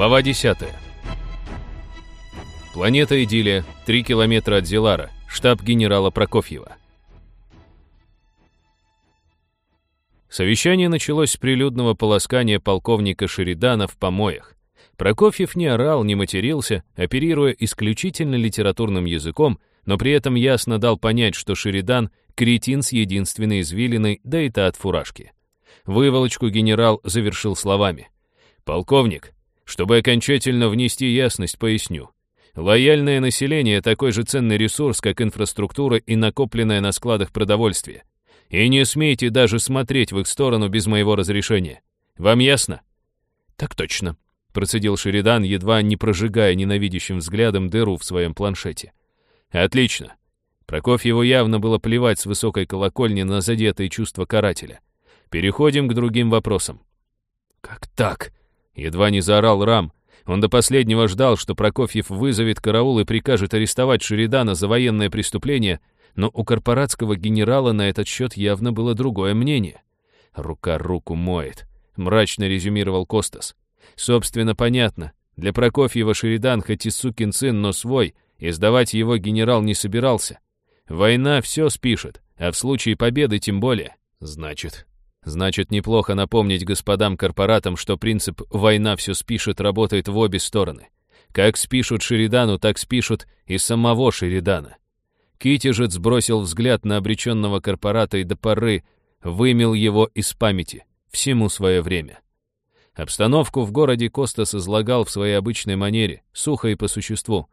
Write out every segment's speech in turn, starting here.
Глава 10. Планета Идиллия, 3 километра от Зелара, штаб генерала Прокофьева. Совещание началось с прилюдного полоскания полковника Шеридана в помоях. Прокофьев не орал, не матерился, оперируя исключительно литературным языком, но при этом ясно дал понять, что Шеридан — кретин с единственной извилиной, да и та от фуражки. Выволочку генерал завершил словами. «Полковник, чтобы окончательно внести ясность, поясню. Лояльное население — такой же ценный ресурс, как инфраструктура и накопленное на складах продовольствие. И не смейте даже смотреть в их сторону без моего разрешения. Вам ясно?» «Так точно», — процедил Шеридан, едва не прожигая ненавидящим взглядом дыру в своем планшете. «Отлично». Прокофьеву явно было плевать с высокой колокольни на задетые чувства карателя. Переходим к другим вопросам. «Как так?» Едва не заорал Рам. Он до последнего ждал, что Прокофьев вызовет караул и прикажет арестовать Шеридана за военное преступление, но у корпоратского генерала на этот счет явно было другое мнение. «Рука руку моет», — мрачно резюмировал Костас. «Собственно, понятно. Для Прокофьева Шеридан хоть и сукин сын, но свой, и сдавать его генерал не собирался. Война все спишет, а в случае победы тем более. Значит, Значит, неплохо напомнить господам-корпоратам, что принцип «война все спишет» работает в обе стороны. Как спишут Шеридану, так спишут и самого Шеридана. Китежец сбросил взгляд на обреченного корпората и до поры вымел его из памяти. Всему свое время. Обстановку в городе Костас излагал в своей обычной манере, сухо и по существу.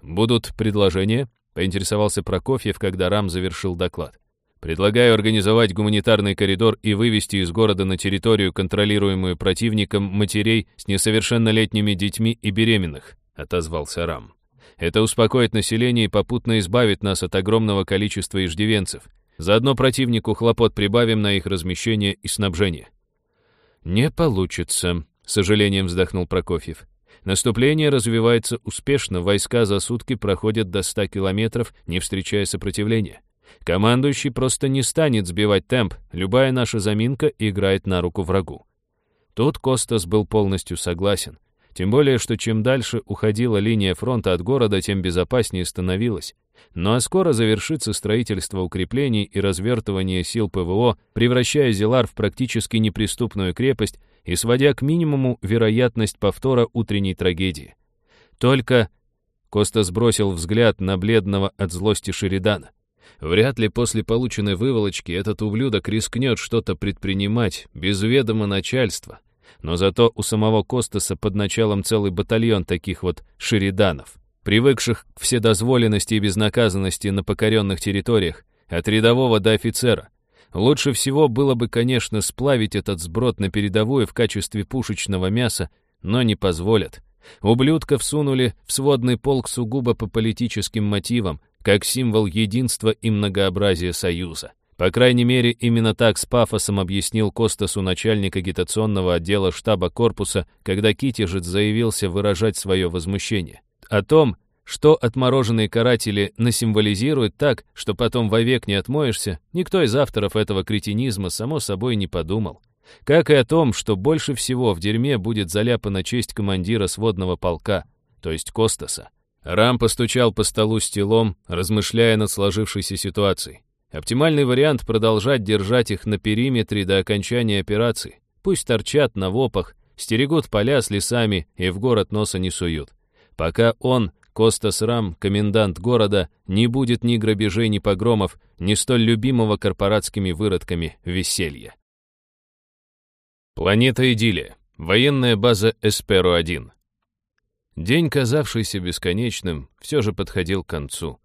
«Будут предложения?» — поинтересовался Прокофьев, когда Рам завершил доклад. Предлагаю организовать гуманитарный коридор и вывести из города на территорию, контролируемую противником, матерей с несовершеннолетними детьми и беременных», — отозвался Рам. «Это успокоит население и попутно избавит нас от огромного количества иждивенцев. Заодно противнику хлопот прибавим на их размещение и снабжение». «Не получится», — с сожалением вздохнул Прокофьев. Наступление развивается успешно, войска за сутки проходят до 100 километров, не встречая сопротивления. Командующий просто не станет сбивать темп, любая наша заминка играет на руку врагу. Тут Костас был полностью согласен. Тем более, что чем дальше уходила линия фронта от города, тем безопаснее становилось. Ну а скоро завершится строительство укреплений и развертывание сил ПВО, превращая Зелар в практически неприступную крепость и сводя к минимуму вероятность повтора утренней трагедии. Только Костас бросил взгляд на бледного от злости Шеридана. Вряд ли после полученной выволочки этот ублюдок рискнет что-то предпринимать без ведома начальства. Но зато у самого Костаса под началом целый батальон таких вот шериданов, привыкших к вседозволенности и безнаказанности на покоренных территориях, от рядового до офицера. Лучше всего было бы, конечно, сплавить этот сброд на передовую в качестве пушечного мяса, но не позволят. Ублюдка всунули в сводный полк сугубо по политическим мотивам, как символ единства и многообразия Союза. По крайней мере, именно так с пафосом объяснил Костасу начальник агитационного отдела штаба корпуса, когда Китежец заявился выражать свое возмущение. О том, что отмороженные каратели насимволизируют так, что потом вовек не отмоешься, никто из авторов этого кретинизма, само собой, не подумал. Как и о том, что больше всего в дерьме будет заляпана честь командира сводного полка, то есть Костаса. Рам постучал по столу стилом, размышляя над сложившейся ситуацией. Оптимальный вариант — продолжать держать их на периметре до окончания операции. Пусть торчат на вопах, стерегут поля с лесами и в город носа не суют. Пока он, Костас Рам, комендант города, не будет ни грабежей, ни погромов, ни столь любимого корпоратскими выродками веселья. Планета Идиллия. Военная база Эсперо-1. День, казавшийся бесконечным, все же подходил к концу.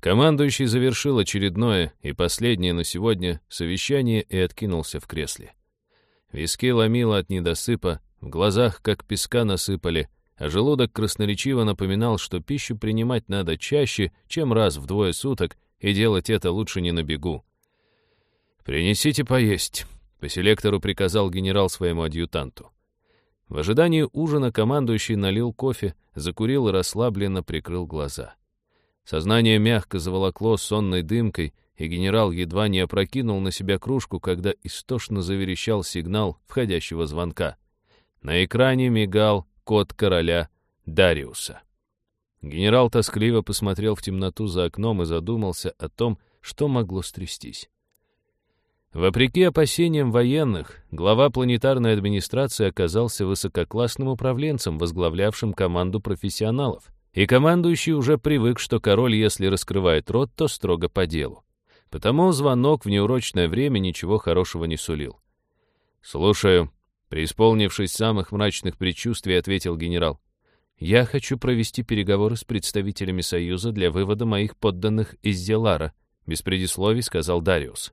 Командующий завершил очередное и последнее на сегодня совещание и откинулся в кресле. Виски ломило от недосыпа, в глазах как песка насыпали, а желудок красноречиво напоминал, что пищу принимать надо чаще, чем раз в двое суток, и делать это лучше не на бегу. «Принесите поесть», — по селектору приказал генерал своему адъютанту. В ожидании ужина командующий налил кофе, закурил и расслабленно прикрыл глаза. Сознание мягко заволокло сонной дымкой, и генерал едва не опрокинул на себя кружку, когда истошно заверещал сигнал входящего звонка. На экране мигал кот короля Дариуса. Генерал тоскливо посмотрел в темноту за окном и задумался о том, что могло стрястись. Вопреки опасениям военных, глава планетарной администрации оказался высококлассным управленцем, возглавлявшим команду профессионалов. И командующий уже привык, что король, если раскрывает рот, то строго по делу. Потому звонок в неурочное время ничего хорошего не сулил. «Слушаю», — преисполнившись самых мрачных предчувствий, ответил генерал. «Я хочу провести переговоры с представителями Союза для вывода моих подданных из Зелара», — без предисловий сказал Дариус.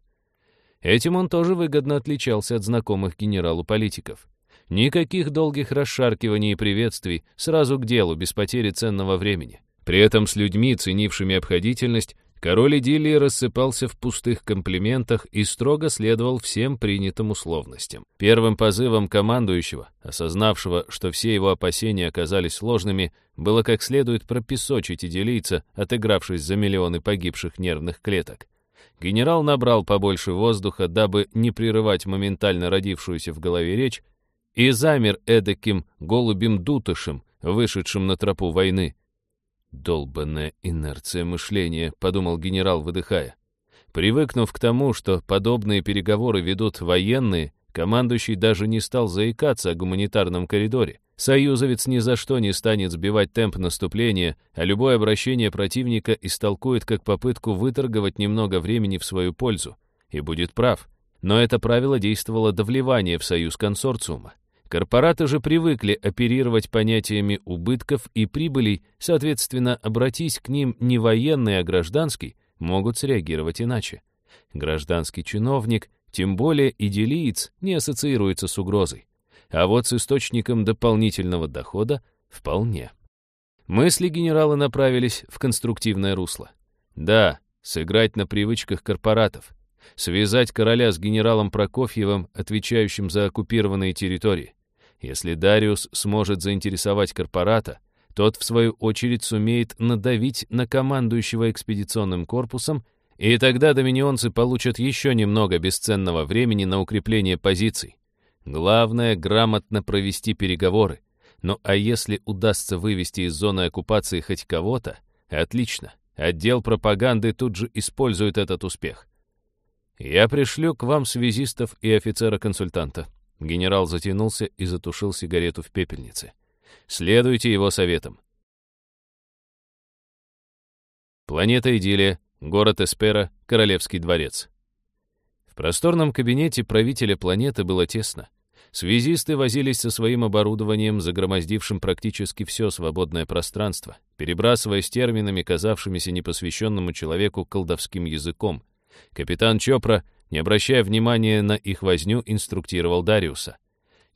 Этим он тоже выгодно отличался от знакомых генералу политиков. Никаких долгих расшаркиваний и приветствий, сразу к делу, без потери ценного времени. При этом с людьми, ценившими обходительность, король Идиллии рассыпался в пустых комплиментах и строго следовал всем принятым условностям. Первым позывом командующего, осознавшего, что все его опасения оказались сложными, было как следует пропесочить идиллийца, отыгравшись за миллионы погибших нервных клеток. Генерал набрал побольше воздуха, дабы не прерывать моментально родившуюся в голове речь, и замер эдаким голубем-дутышем, вышедшим на тропу войны. «Долбанная инерция мышления», — подумал генерал, выдыхая. Привыкнув к тому, что подобные переговоры ведут военные, командующий даже не стал заикаться о гуманитарном коридоре. Союзовец ни за что не станет сбивать темп наступления, а любое обращение противника истолкует как попытку выторговать немного времени в свою пользу. И будет прав. Но это правило действовало до вливания в союз консорциума. Корпораты же привыкли оперировать понятиями убытков и прибылей, соответственно, обратись к ним не военный, а гражданский, могут среагировать иначе. Гражданский чиновник, тем более идиллиец, не ассоциируется с угрозой. А вот с источником дополнительного дохода вполне. Мысли генерала направились в конструктивное русло. Да, сыграть на привычках корпоратов, связать короля с генералом Прокофьевым, отвечающим за оккупированные территории. Если Дариус сможет заинтересовать корпората, тот, в свою очередь, сумеет надавить на командующего экспедиционным корпусом, и тогда доминионцы получат еще немного бесценного времени на укрепление позиций. Главное — грамотно провести переговоры. Ну а если удастся вывести из зоны оккупации хоть кого-то, отлично. Отдел пропаганды тут же использует этот успех. Я пришлю к вам связистов и офицера-консультанта. Генерал затянулся и затушил сигарету в пепельнице. Следуйте его советам. Планета Идиллия, город Эспера, Королевский дворец. В просторном кабинете правителя планеты было тесно. Связисты возились со своим оборудованием, загромоздившим практически все свободное пространство, перебрасываясь терминами, казавшимися непосвященному человеку колдовским языком. Капитан Чопра не обращая внимания на их возню, инструктировал Дариуса.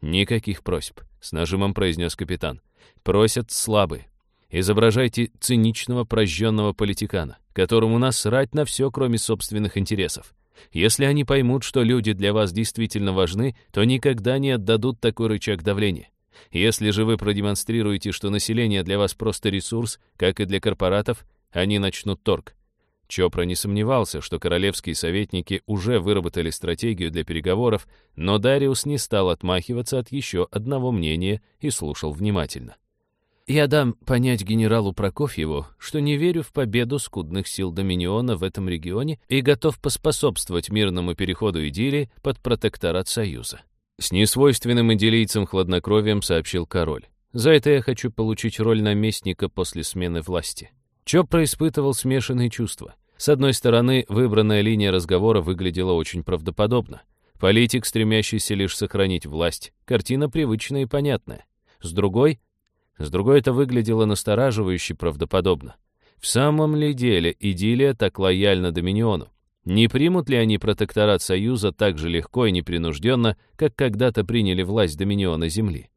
«Никаких просьб», — с нажимом произнес капитан. «Просят слабые. Изображайте циничного прожженного политикана, которому насрать на все, кроме собственных интересов. Если они поймут, что люди для вас действительно важны, то никогда не отдадут такой рычаг давления. Если же вы продемонстрируете, что население для вас просто ресурс, как и для корпоратов, они начнут торг. Чопра не сомневался, что королевские советники уже выработали стратегию для переговоров, но Дариус не стал отмахиваться от еще одного мнения и слушал внимательно. «Я дам понять генералу Прокофьеву, что не верю в победу скудных сил Доминиона в этом регионе и готов поспособствовать мирному переходу идиллии под протекторат Союза». С несвойственным идиллийцам хладнокровием сообщил король. «За это я хочу получить роль наместника после смены власти». Чопра испытывал смешанные чувства. С одной стороны, выбранная линия разговора выглядела очень правдоподобно. Политик, стремящийся лишь сохранить власть, картина привычная и понятная. С другой, с другой это выглядело настораживающе правдоподобно. В самом ли деле идиллия так лояльна Доминиону? Не примут ли они протекторат Союза так же легко и непринужденно, как когда-то приняли власть Доминиона Земли?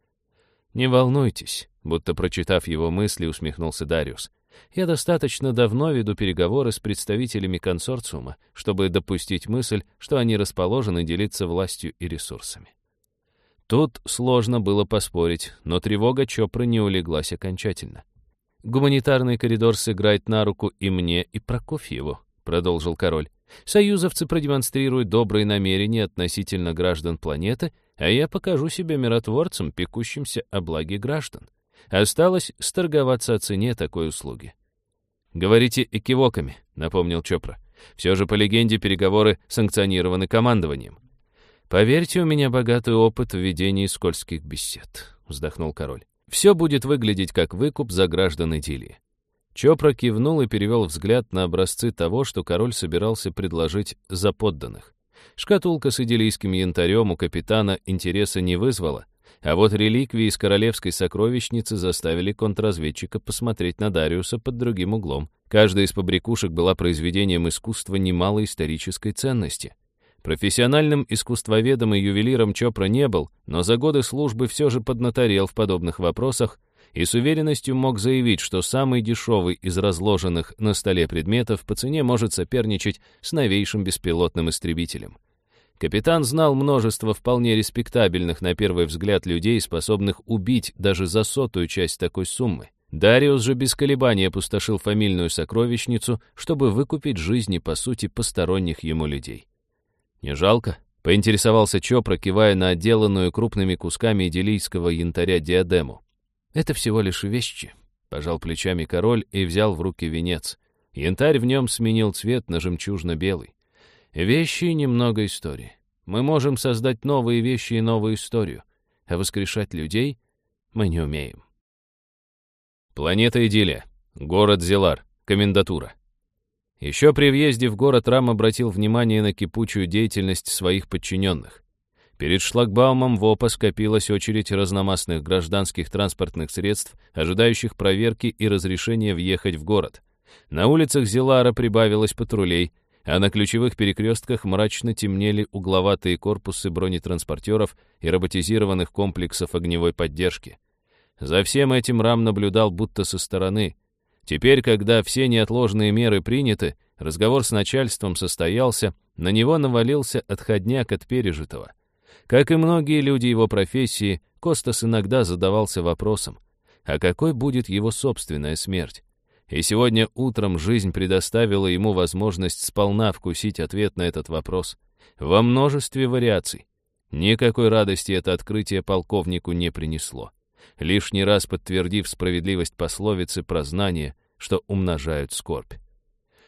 «Не волнуйтесь», будто прочитав его мысли, усмехнулся Дариус. Я достаточно давно веду переговоры с представителями консорциума, чтобы допустить мысль, что они расположены делиться властью и ресурсами. Тут сложно было поспорить, но тревога Чопры не улеглась окончательно. «Гуманитарный коридор сыграет на руку и мне, и Прокофьеву», — продолжил король. «Союзовцы продемонстрируют добрые намерения относительно граждан планеты, а я покажу себя миротворцем, пекущимся о благе граждан. Осталось сторговаться о цене такой услуги. «Говорите экивоками», — напомнил Чопра. «Все же, по легенде, переговоры санкционированы командованием». «Поверьте, у меня богатый опыт в ведении скользких бесед», — вздохнул король. «Все будет выглядеть как выкуп за граждан Идилии». Чопра кивнул и перевел взгляд на образцы того, что король собирался предложить за подданных. Шкатулка с идиллийским янтарем у капитана интереса не вызвала, а вот реликвии из королевской сокровищницы заставили контрразведчика посмотреть на Дариуса под другим углом. Каждая из побрякушек была произведением искусства немалой исторической ценности. Профессиональным искусствоведом и ювелиром Чопра не был, но за годы службы все же поднаторел в подобных вопросах и с уверенностью мог заявить, что самый дешевый из разложенных на столе предметов по цене может соперничать с новейшим беспилотным истребителем. Капитан знал множество вполне респектабельных на первый взгляд людей, способных убить даже за сотую часть такой суммы. Дариус же без колебаний опустошил фамильную сокровищницу, чтобы выкупить жизни, по сути, посторонних ему людей. «Не жалко?» — поинтересовался Чопра, кивая на отделанную крупными кусками идиллийского янтаря диадему. «Это всего лишь вещи», — пожал плечами король и взял в руки венец. Янтарь в нем сменил цвет на жемчужно-белый. Вещи и немного истории. Мы можем создать новые вещи и новую историю, а воскрешать людей мы не умеем. Планета Идилия. Город Зелар. Комендатура. Еще при въезде в город Рам обратил внимание на кипучую деятельность своих подчиненных. Перед шлагбаумом в ОПА скопилась очередь разномастных гражданских транспортных средств, ожидающих проверки и разрешения въехать в город. На улицах Зелара прибавилось патрулей, а на ключевых перекрестках мрачно темнели угловатые корпусы бронетранспортеров и роботизированных комплексов огневой поддержки. За всем этим Рам наблюдал будто со стороны. Теперь, когда все неотложные меры приняты, разговор с начальством состоялся, на него навалился отходняк от пережитого. Как и многие люди его профессии, Костас иногда задавался вопросом, а какой будет его собственная смерть? И сегодня утром жизнь предоставила ему возможность сполна вкусить ответ на этот вопрос. Во множестве вариаций. Никакой радости это открытие полковнику не принесло, лишний раз подтвердив справедливость пословицы про знания, что умножают скорбь.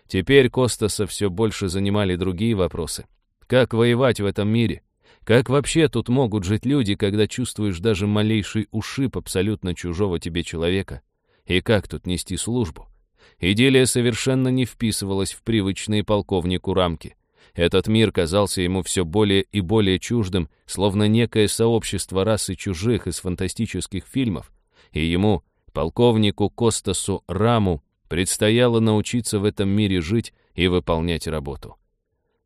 Теперь Костаса все больше занимали другие вопросы. Как воевать в этом мире? Как вообще тут могут жить люди, когда чувствуешь даже малейший ушиб абсолютно чужого тебе человека? И как тут нести службу? Идиллия совершенно не вписывалась в привычные полковнику рамки. Этот мир казался ему все более и более чуждым, словно некое сообщество расы чужих из фантастических фильмов, и ему, полковнику Костасу Раму, предстояло научиться в этом мире жить и выполнять работу.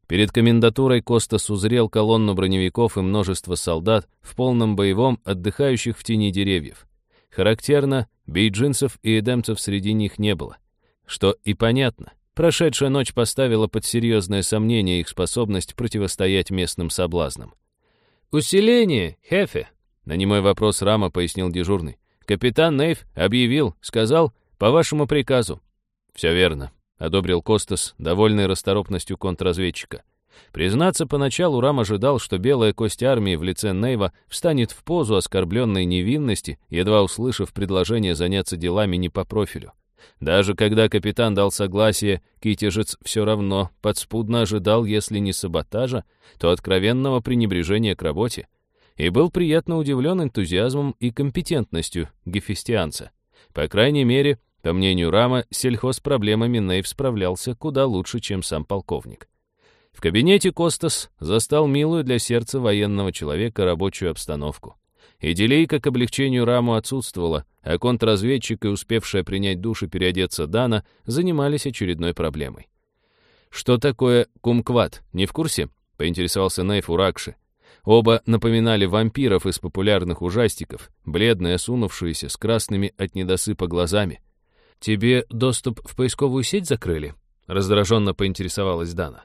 Перед комендатурой Костас узрел колонну броневиков и множество солдат в полном боевом, отдыхающих в тени деревьев. Характерно, бейджинцев и эдемцев среди них не было. Что и понятно. Прошедшая ночь поставила под серьезное сомнение их способность противостоять местным соблазнам. «Усиление, Хефе!» На немой вопрос Рама пояснил дежурный. «Капитан Нейв объявил, сказал, по вашему приказу». «Все верно», — одобрил Костас, довольный расторопностью контрразведчика. Признаться, поначалу Рам ожидал, что белая кость армии в лице Нейва встанет в позу оскорбленной невинности, едва услышав предложение заняться делами не по профилю. Даже когда капитан дал согласие, Китежец все равно подспудно ожидал, если не саботажа, то откровенного пренебрежения к работе, и был приятно удивлен энтузиазмом и компетентностью гефестианца. По крайней мере, по мнению Рама, сельхоз проблемами Нейв справлялся куда лучше, чем сам полковник. В кабинете Костас застал милую для сердца военного человека рабочую обстановку. Идилейка к облегчению Раму отсутствовала, а контрразведчик и успевшая принять душ и переодеться Дана занимались очередной проблемой. «Что такое кумкват? Не в курсе?» — поинтересовался Нейф у Ракши. Оба напоминали вампиров из популярных ужастиков, бледные, осунувшиеся, с красными от недосыпа глазами. «Тебе доступ в поисковую сеть закрыли?» — раздраженно поинтересовалась Дана.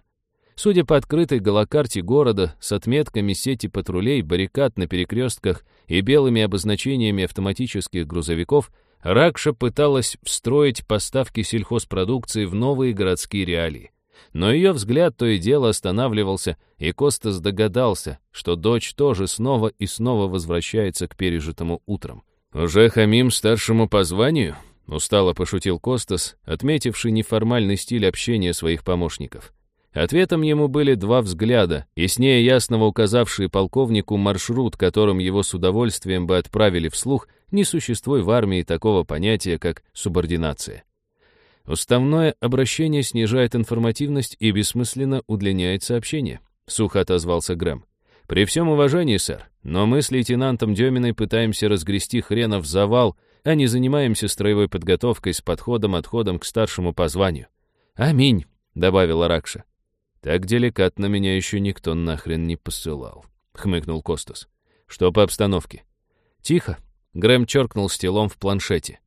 Судя по открытой голокарте города с отметками сети патрулей, баррикад на перекрестках и белыми обозначениями автоматических грузовиков, Ракша пыталась встроить поставки сельхозпродукции в новые городские реалии. Но ее взгляд то и дело останавливался, и Костас догадался, что дочь тоже снова и снова возвращается к пережитому утром. «Уже хамим старшему по званию?» — устало пошутил Костас, отметивший неформальный стиль общения своих помощников. Ответом ему были два взгляда, яснее ясного указавшие полковнику маршрут, которым его с удовольствием бы отправили вслух, не существуя в армии такого понятия, как субординация. Уставное обращение снижает информативность и бессмысленно удлиняет сообщение, сухо отозвался Грэм. При всем уважении, сэр, но мы с лейтенантом Деминой пытаемся разгрести хренов завал, а не занимаемся строевой подготовкой с подходом-отходом к старшему по званию. «Аминь», — добавила Ракша. «Так деликатно меня еще никто нахрен не посылал», — хмыкнул Костас. «Что по обстановке?» «Тихо», — Грэм черкнул стелом в планшете.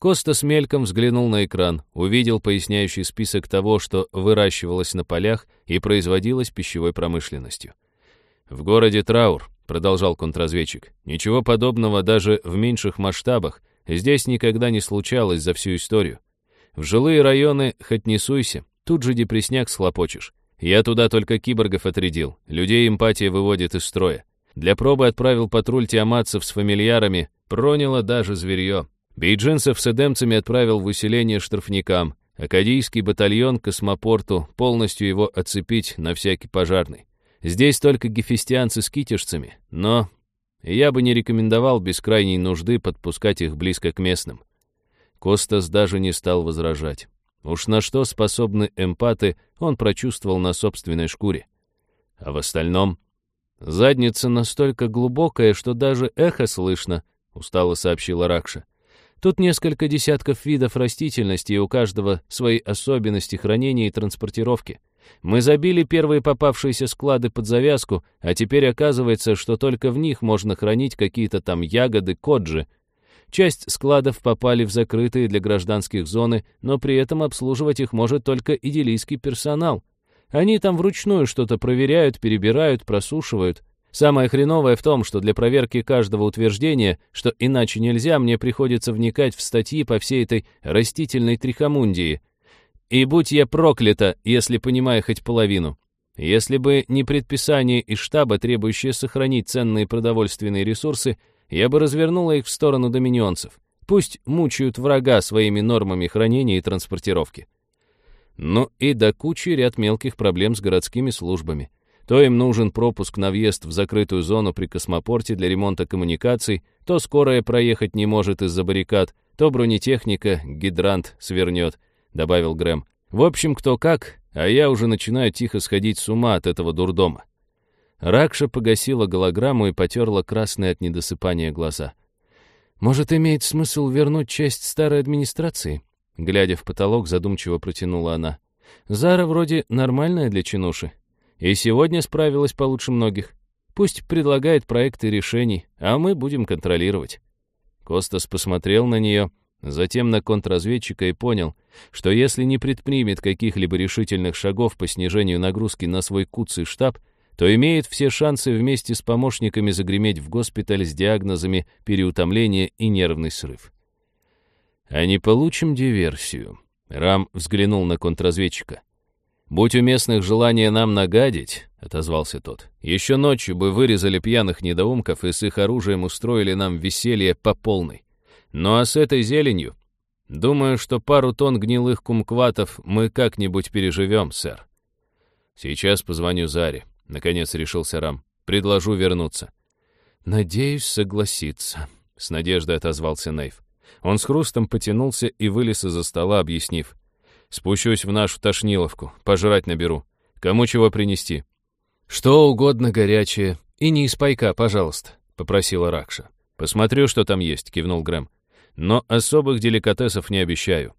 Костас мельком взглянул на экран, увидел поясняющий список того, что выращивалось на полях и производилось пищевой промышленностью. «В городе Траур», — продолжал контрразведчик, «ничего подобного даже в меньших масштабах здесь никогда не случалось за всю историю. В жилые районы хоть не суйся, тут же депресняк схлопочешь. Я туда только киборгов отрядил, людей эмпатия выводит из строя. Для пробы отправил патруль тиаматцев с фамильярами, проняло даже зверье. Бейджинцев с эдемцами отправил в усиление штрафникам, акадийский батальон к космопорту, полностью его оцепить на всякий пожарный. Здесь только гефестианцы с китежцами, но я бы не рекомендовал без крайней нужды подпускать их близко к местным. Костас даже не стал возражать. Уж на что способны эмпаты, он прочувствовал на собственной шкуре. А в остальном... «Задница настолько глубокая, что даже эхо слышно», — устало сообщила Ракша. «Тут несколько десятков видов растительности, и у каждого свои особенности хранения и транспортировки. Мы забили первые попавшиеся склады под завязку, а теперь оказывается, что только в них можно хранить какие-то там ягоды, коджи, Часть складов попали в закрытые для гражданских зоны, но при этом обслуживать их может только идиллийский персонал. Они там вручную что-то проверяют, перебирают, просушивают. Самое хреновое в том, что для проверки каждого утверждения, что иначе нельзя, мне приходится вникать в статьи по всей этой растительной трихомундии. И будь я проклята, если понимаю хоть половину. Если бы не предписание из штаба, требующее сохранить ценные продовольственные ресурсы, я бы развернула их в сторону доминионцев. Пусть мучают врага своими нормами хранения и транспортировки. Ну и до кучи ряд мелких проблем с городскими службами. То им нужен пропуск на въезд в закрытую зону при космопорте для ремонта коммуникаций, то скорая проехать не может из-за баррикад, то бронетехника гидрант свернет, добавил Грэм. В общем, кто как, а я уже начинаю тихо сходить с ума от этого дурдома. Ракша погасила голограмму и потерла красные от недосыпания глаза. «Может, имеет смысл вернуть часть старой администрации?» Глядя в потолок, задумчиво протянула она. «Зара вроде нормальная для чинуши. И сегодня справилась получше многих. Пусть предлагает проекты решений, а мы будем контролировать». Костас посмотрел на нее, затем на контрразведчика и понял, что если не предпримет каких-либо решительных шагов по снижению нагрузки на свой куцый штаб, то имеет все шансы вместе с помощниками загреметь в госпиталь с диагнозами переутомления и нервный срыв. «А не получим диверсию?» Рам взглянул на контрразведчика. «Будь у местных желание нам нагадить», — отозвался тот, «еще ночью бы вырезали пьяных недоумков и с их оружием устроили нам веселье по полной. Ну а с этой зеленью? Думаю, что пару тонн гнилых кумкватов мы как-нибудь переживем, сэр. Сейчас позвоню Заре. Наконец решился Рам. «Предложу вернуться». «Надеюсь согласиться», — с надеждой отозвался Нейв. Он с хрустом потянулся и вылез из-за стола, объяснив. «Спущусь в нашу тошниловку, пожрать наберу. Кому чего принести?» «Что угодно горячее. И не из пайка, пожалуйста», — попросила Ракша. «Посмотрю, что там есть», — кивнул Грэм. «Но особых деликатесов не обещаю».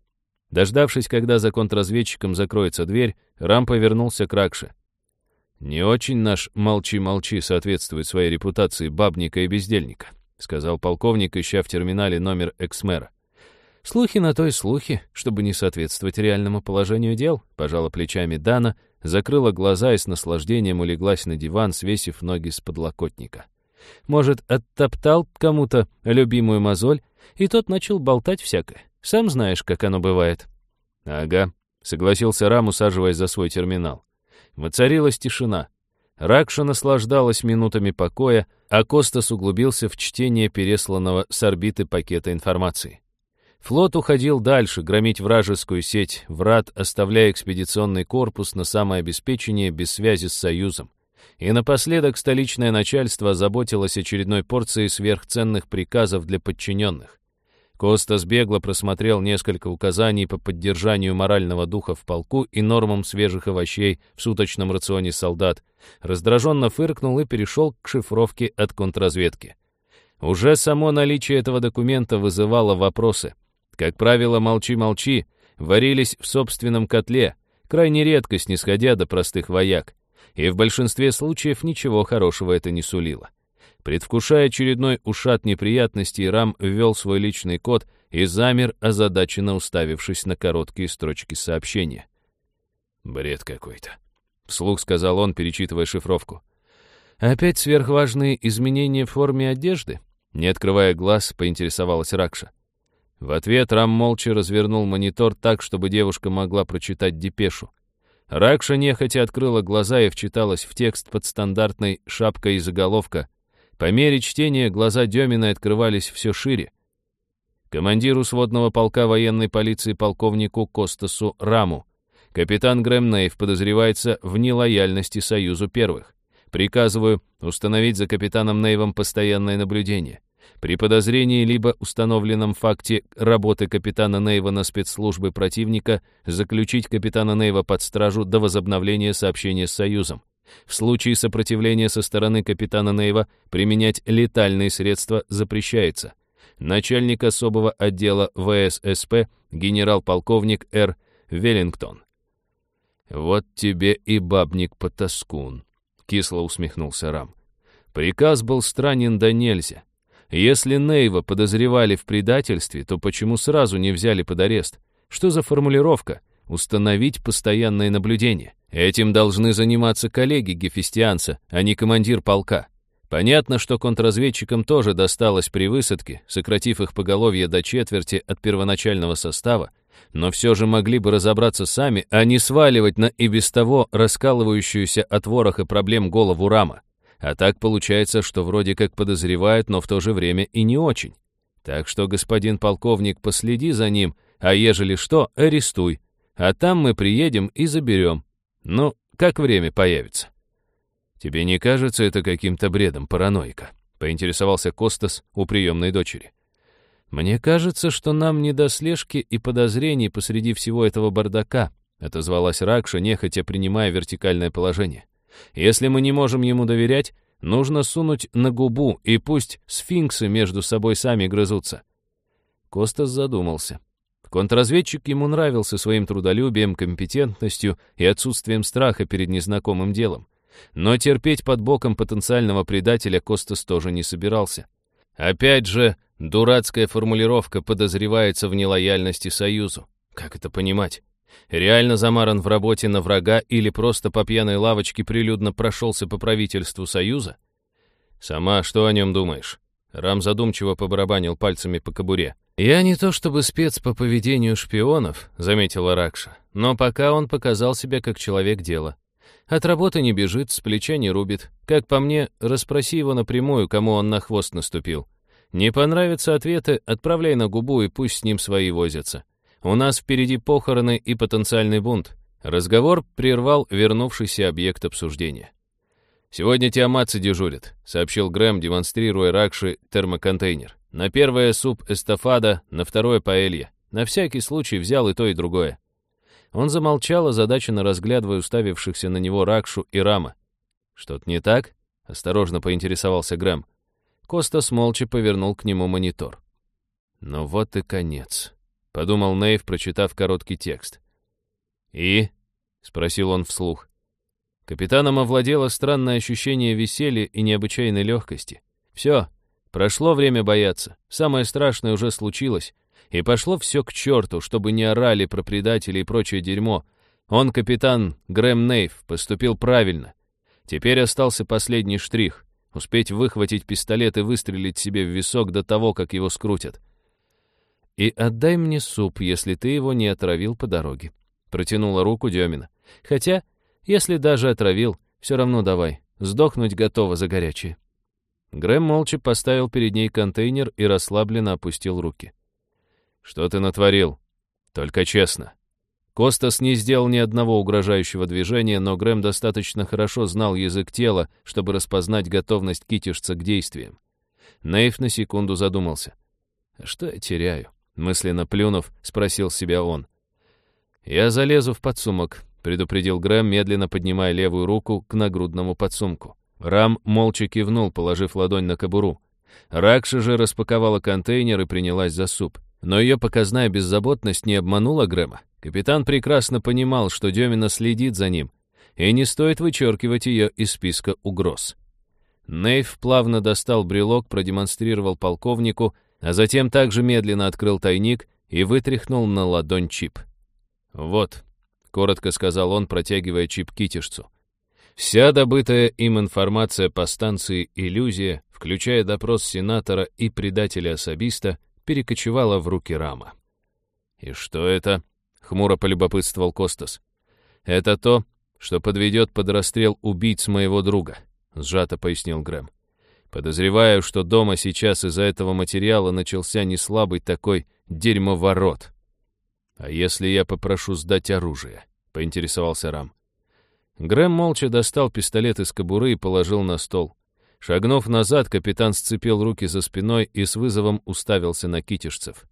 Дождавшись, когда за контрразведчиком закроется дверь, Рам повернулся к Ракше. «Не очень наш «молчи-молчи» соответствует своей репутации бабника и бездельника», сказал полковник, ища в терминале номер экс-мэра. «Слухи на то и слухи, чтобы не соответствовать реальному положению дел», пожала плечами Дана, закрыла глаза и с наслаждением улеглась на диван, свесив ноги с подлокотника. Может, оттоптал кому-то любимую мозоль, и тот начал болтать всякое. Сам знаешь, как оно бывает. «Ага», — согласился Рам, усаживаясь за свой терминал. Воцарилась тишина. Ракша наслаждалась минутами покоя, а Костас углубился в чтение пересланного с орбиты пакета информации. Флот уходил дальше, громить вражескую сеть врат, оставляя экспедиционный корпус на самообеспечение без связи с Союзом. И напоследок столичное начальство заботилось очередной порцией сверхценных приказов для подчиненных. Костас бегло просмотрел несколько указаний по поддержанию морального духа в полку и нормам свежих овощей в суточном рационе солдат, раздраженно фыркнул и перешел к шифровке от контрразведки. Уже само наличие этого документа вызывало вопросы. Как правило, молчи-молчи, варились в собственном котле, крайне редко снисходя до простых вояк. И в большинстве случаев ничего хорошего это не сулило. Предвкушая очередной ушат неприятностей, Рам ввел свой личный код и замер, озадаченно уставившись на короткие строчки сообщения. «Бред какой-то», — вслух сказал он, перечитывая шифровку. «Опять сверхважные изменения в форме одежды?» Не открывая глаз, поинтересовалась Ракша. В ответ Рам молча развернул монитор так, чтобы девушка могла прочитать депешу. Ракша нехотя открыла глаза и вчиталась в текст под стандартной шапкой и заголовка. По мере чтения глаза Демина открывались все шире. Командиру сводного полка военной полиции полковнику Костасу Раму. Капитан Грэм Нейв подозревается в нелояльности Союзу Первых. Приказываю установить за капитаном Нейвом постоянное наблюдение. При подозрении либо установленном факте работы капитана Нейва на спецслужбы противника заключить капитана Нейва под стражу до возобновления сообщения с Союзом. В случае сопротивления со стороны капитана Нейва применять летальные средства запрещается. Начальник особого отдела ВССП генерал-полковник Р. Веллингтон. «Вот тебе и бабник-потаскун», — кисло усмехнулся Рам. Приказ был странен до нельзя. Если Нейва подозревали в предательстве, то почему сразу не взяли под арест? Что за формулировка? Установить постоянное наблюдение. Этим должны заниматься коллеги гефестианца, а не командир полка. Понятно, что контрразведчикам тоже досталось при высадке, сократив их поголовье до четверти от первоначального состава, но все же могли бы разобраться сами, а не сваливать на и без того раскалывающуюся от вороха проблем голову рама. А так получается, что вроде как подозревают, но в то же время и не очень. Так что, господин полковник, последи за ним, а ежели что, арестуй. А там мы приедем и заберем. Ну, как время появится. Тебе не кажется это каким-то бредом параноика? Поинтересовался Костас у приемной дочери. Мне кажется, что нам не до слежки и подозрений посреди всего этого бардака, отозвалась Ракша, нехотя принимая вертикальное положение. Если мы не можем ему доверять, нужно сунуть на губу, и пусть сфинксы между собой сами грызутся. Костас задумался. Контрразведчик ему нравился своим трудолюбием, компетентностью и отсутствием страха перед незнакомым делом. Но терпеть под боком потенциального предателя Костас тоже не собирался. Опять же, дурацкая формулировка подозревается в нелояльности Союзу. Как это понимать? Реально замаран в работе на врага или просто по пьяной лавочке прилюдно прошелся по правительству Союза? Сама что о нем думаешь? Рам задумчиво побарабанил пальцами по кобуре. «Я не то чтобы спец по поведению шпионов», — заметила Ракша, «но пока он показал себя как человек дела. От работы не бежит, с плеча не рубит. Как по мне, расспроси его напрямую, кому он на хвост наступил. Не понравятся ответы, отправляй на губу и пусть с ним свои возятся. У нас впереди похороны и потенциальный бунт. Разговор прервал вернувшийся объект обсуждения. «Сегодня Тиаматцы дежурит», — сообщил Грэм, демонстрируя Ракши термоконтейнер. «На первое суп эстафада, на второе паэлья. На всякий случай взял и то, и другое». Он замолчал, озадаченно разглядывая уставившихся на него Ракшу и Рама. «Что-то не так?» — осторожно поинтересовался Грэм. Костас молча повернул к нему монитор. «Ну вот и конец», — подумал Нейв, прочитав короткий текст. «И?» — спросил он вслух. Капитаном овладело странное ощущение веселья и необычайной легкости. Все, прошло время бояться, самое страшное уже случилось, и пошло все к черту, чтобы не орали про предателей и прочее дерьмо. Он, капитан Грэм Нейв, поступил правильно. Теперь остался последний штрих — успеть выхватить пистолет и выстрелить себе в висок до того, как его скрутят. «И отдай мне суп, если ты его не отравил по дороге», —— протянула руку Демина. «Хотя, если даже отравил, все равно давай. Сдохнуть готово за горячее». Грэм молча поставил перед ней контейнер и расслабленно опустил руки. «Что ты натворил? Только честно». Костас не сделал ни одного угрожающего движения, но Грэм достаточно хорошо знал язык тела, чтобы распознать готовность китишца к действиям. Нейв на секунду задумался. «А «Что я теряю?» — мысленно плюнув, спросил себя он. «Я залезу в подсумок», — предупредил Грэм, медленно поднимая левую руку к нагрудному подсумку. Рам молча кивнул, положив ладонь на кобуру. Ракша же распаковала контейнер и принялась за суп. Но ее показная беззаботность не обманула Грэма. Капитан прекрасно понимал, что Демина следит за ним, и не стоит вычеркивать ее из списка угроз. Нейв плавно достал брелок, продемонстрировал полковнику, а затем также медленно открыл тайник и вытряхнул на ладонь чип. «Вот», — коротко сказал он, протягивая чип китежцу. Вся добытая им информация по станции «Иллюзия», включая допрос сенатора и предателя-особиста, перекочевала в руки Рама. «И что это?» — хмуро полюбопытствовал Костас. «Это то, что подведет под расстрел убийц моего друга», — сжато пояснил Грэм. «Подозреваю, что дома сейчас из-за этого материала начался неслабый такой дерьмоворот». «А если я попрошу сдать оружие?» — поинтересовался Рам. Грэм молча достал пистолет из кобуры и положил на стол. Шагнув назад, капитан сцепил руки за спиной и с вызовом уставился на китишцев.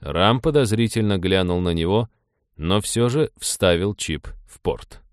Рам подозрительно глянул на него, но все же вставил чип в порт.